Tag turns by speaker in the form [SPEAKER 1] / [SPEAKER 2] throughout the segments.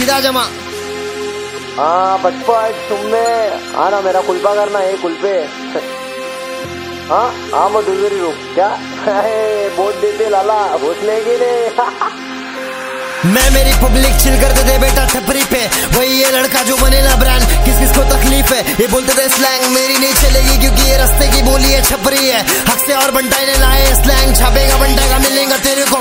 [SPEAKER 1] सीधा जमा।
[SPEAKER 2] हाँ बचपन तुमने आना ना मेरा कुल्पा करना है कुल्पे हाँ हाँ मैं दूसरी रूप क्या बोल देते लाला वोट ले ने
[SPEAKER 1] मैं मेरी पब्लिक चिल करते थे बेटा छपरी पे। वही ये लड़का जो बने ना ब्रांड किस किस को तकलीफ़ है। ये बोलते थे स्लैंग मेरी नहीं चलेगी क्योंकि ये रास्ते की बोली है छपरी है। हक से और बंटाई ने लाए स्लैंग छापेगा बंटाएगा मिलेगा तेरे को।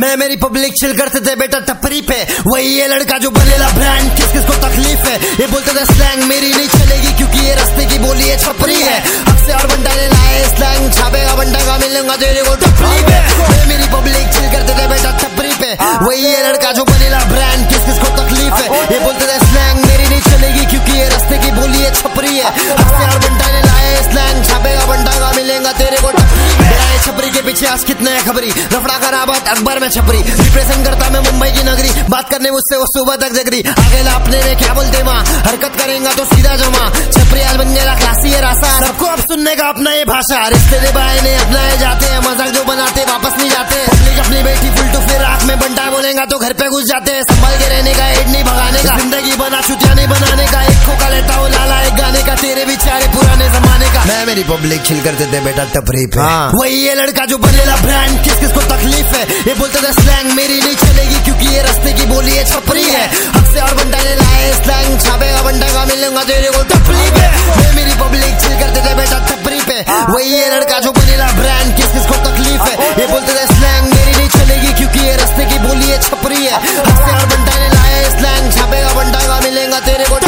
[SPEAKER 1] मैं मेरी पब्लिक चिल करते थे बेटा टपरी पे। वही ये लड़का जो बनेला ब्रांड किस किस को तकलीफ़ है। ये बोलते थे स्लैंग मेरी नहीं चलेगी क्योंकि ये रास्ते की बोली है छपरी है। हक से और बंटा ने लाए स्लैंग छापेगा बंटाएगा मिलेगा तेरे को टपरी पे। मैं मेरी पब्लिक चिल करते थे बेटा टपरी पे। वही ये लड़का जो बनेला ब्रांड है। है हक बंटा ने लाए स्लैंग छापेगा बंटाएगा मिलेगा तेरे को छपरी के पीछे आज कितना है खबरी। रफड़ा का राबत अकबर में छपरी। रिप्रेजेंट करता मैं मुंबई की नगरी। बात करने मुझसे वो सुबह तक जगरी। आगे अपने ने क्या बोलते माँ? हरकत करेगा तो सीधा जमा। छपरी आज बन गया क्लासी है रासा सबको अब सुनने का अपना ये भाषा। रिश्ते बाए ने अपनाए जाते हैं। मज़ाक जो बनाते, वापस नहीं जाते। अपनी बेटी फुल टू फिर आँख में बंटा बोलेगा तो घर पे घुस जाते हैं। संभाल के रहने का एड नहीं भगाने का। ज़िंदगी बना चुतिया का पब्लिक खिल करते थे बेटा टपरी पे
[SPEAKER 2] हाँ।
[SPEAKER 1] वही ये लड़का जो बनेला ब्रांड किस किस को तकलीफ़ है? ये बोलते थे स्लैंग मेरी नहीं चलेगी क्योंकि ये रास्ते की बोली है छपरी है। से और बंटा ने लाए स्लैंग छापेगा बंटा का मिलेगा तेरे को टपरी पे मैं मेरी पब्लिक चिल करते थे बेटा टपरी पे वही ये लड़का जो बनेला ब्रांड किस किस को तकलीफ़ है? ये बोलते थे स्लैंग मेरी नहीं चलेगी क्योंकि ये रास्ते की बोली है छपरी है। से और बंटा ने लाए स्लैंग छापेगा बंटा का मिलेगा तेरे को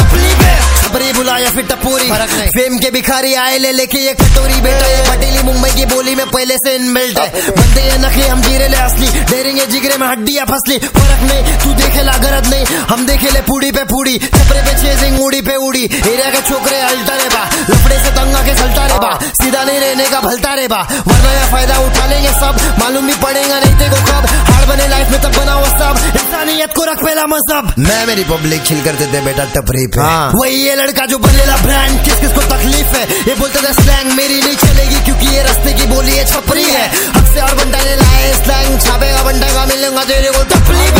[SPEAKER 1] छपरी या फिर टपूरी। फेम के भिखारी आए ले लेके ये कटोरी बेटा। ये पटेली मुंबई की बोली में पहले से इनबिल्ट है। बंदे ये नकली हम जीरे ले असली। डेरेंगे जिगरे में हड्डियाँ फसली। फ़र्क नहीं तू देखे ला गरज नहीं। हम देखे ले पूड़ी पे पूड़ी छपरे पे चेजिंग उड़ी पे उड़ी। एरिया के छोकरे अल्टा रे बा। लफड़े से तंगा के सलटा रे बा। सीधा नहीं रहने का भलता रे बा। वरना ये फ़ायदा उठा लेंगे सब। मालूम भी पड़ेगा नहीं तेको कब। हार इंसानियत को रख पहला मज़हब। मैं मेरी पब्लिक खिल करते थे बेटा टपरी पे
[SPEAKER 2] हाँ।
[SPEAKER 1] वही ये लड़का जो बनेला ब्रांड किस किस को तकलीफ़ है? ये बोलते थे स्लैंग मेरी नहीं चलेगी क्योंकि ये रस्ते की बोली है छपरी है। हक से और बंटा ने लाए स्लैंग छापेगा बंटा का मिलेगा तेरे को टपरी